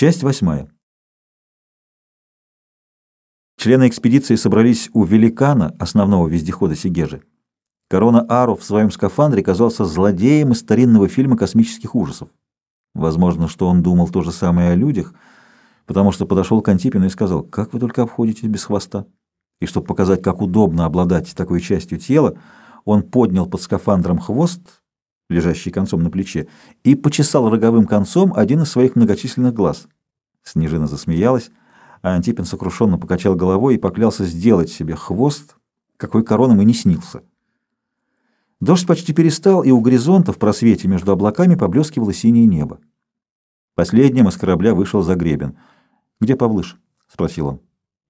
Часть восьмая. Члены экспедиции собрались у великана, основного вездехода Сигежи. Корона Ару в своем скафандре казался злодеем из старинного фильма космических ужасов. Возможно, что он думал то же самое о людях, потому что подошел к Антипину и сказал, «Как вы только обходитесь без хвоста?» И чтобы показать, как удобно обладать такой частью тела, он поднял под скафандром хвост, лежащий концом на плече, и почесал роговым концом один из своих многочисленных глаз. Снежина засмеялась, а Антипин сокрушенно покачал головой и поклялся сделать себе хвост, какой короном и не снился. Дождь почти перестал, и у горизонта в просвете между облаками поблескивало синее небо. Последним из корабля вышел Загребин. «Где Павлыш?» — спросил он.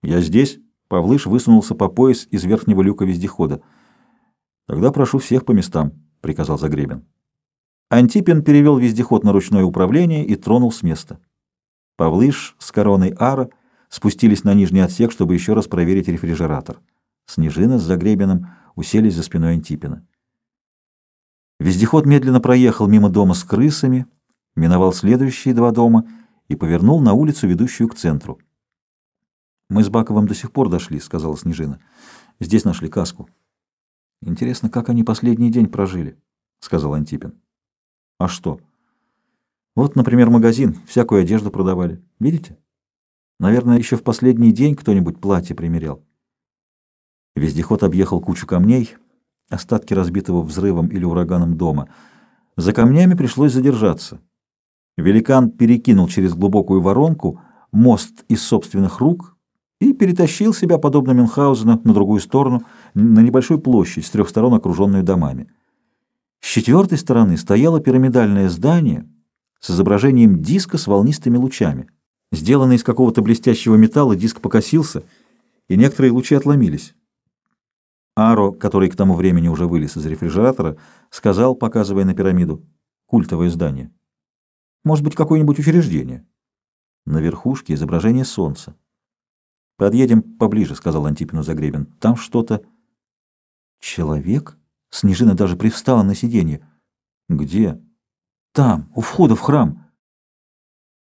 «Я здесь». Павлыш высунулся по пояс из верхнего люка вездехода. «Тогда прошу всех по местам». — приказал Загребин. Антипин перевел вездеход на ручное управление и тронул с места. Павлыш с короной Ара спустились на нижний отсек, чтобы еще раз проверить рефрижератор. Снежина с Загребиным уселись за спиной Антипина. Вездеход медленно проехал мимо дома с крысами, миновал следующие два дома и повернул на улицу, ведущую к центру. «Мы с Баковым до сих пор дошли», — сказала Снежина. «Здесь нашли каску». Интересно, как они последний день прожили, сказал Антипин. А что? Вот, например, магазин, всякую одежду продавали. Видите? Наверное, еще в последний день кто-нибудь платье примерял. Вездеход объехал кучу камней, остатки разбитого взрывом или ураганом дома. За камнями пришлось задержаться. Великан перекинул через глубокую воронку мост из собственных рук и перетащил себя, подобно Мюнхгаузену, на другую сторону, на небольшую площадь, с трех сторон окруженную домами. С четвертой стороны стояло пирамидальное здание с изображением диска с волнистыми лучами. Сделанный из какого-то блестящего металла, диск покосился, и некоторые лучи отломились. Аро, который к тому времени уже вылез из рефрижератора, сказал, показывая на пирамиду, «Культовое здание. Может быть, какое-нибудь учреждение?» На верхушке изображение солнца. «Подъедем поближе», — сказал Антипину Загребин. «Там что-то...» «Человек?» Снежина даже привстала на сиденье. «Где?» «Там, у входа в храм.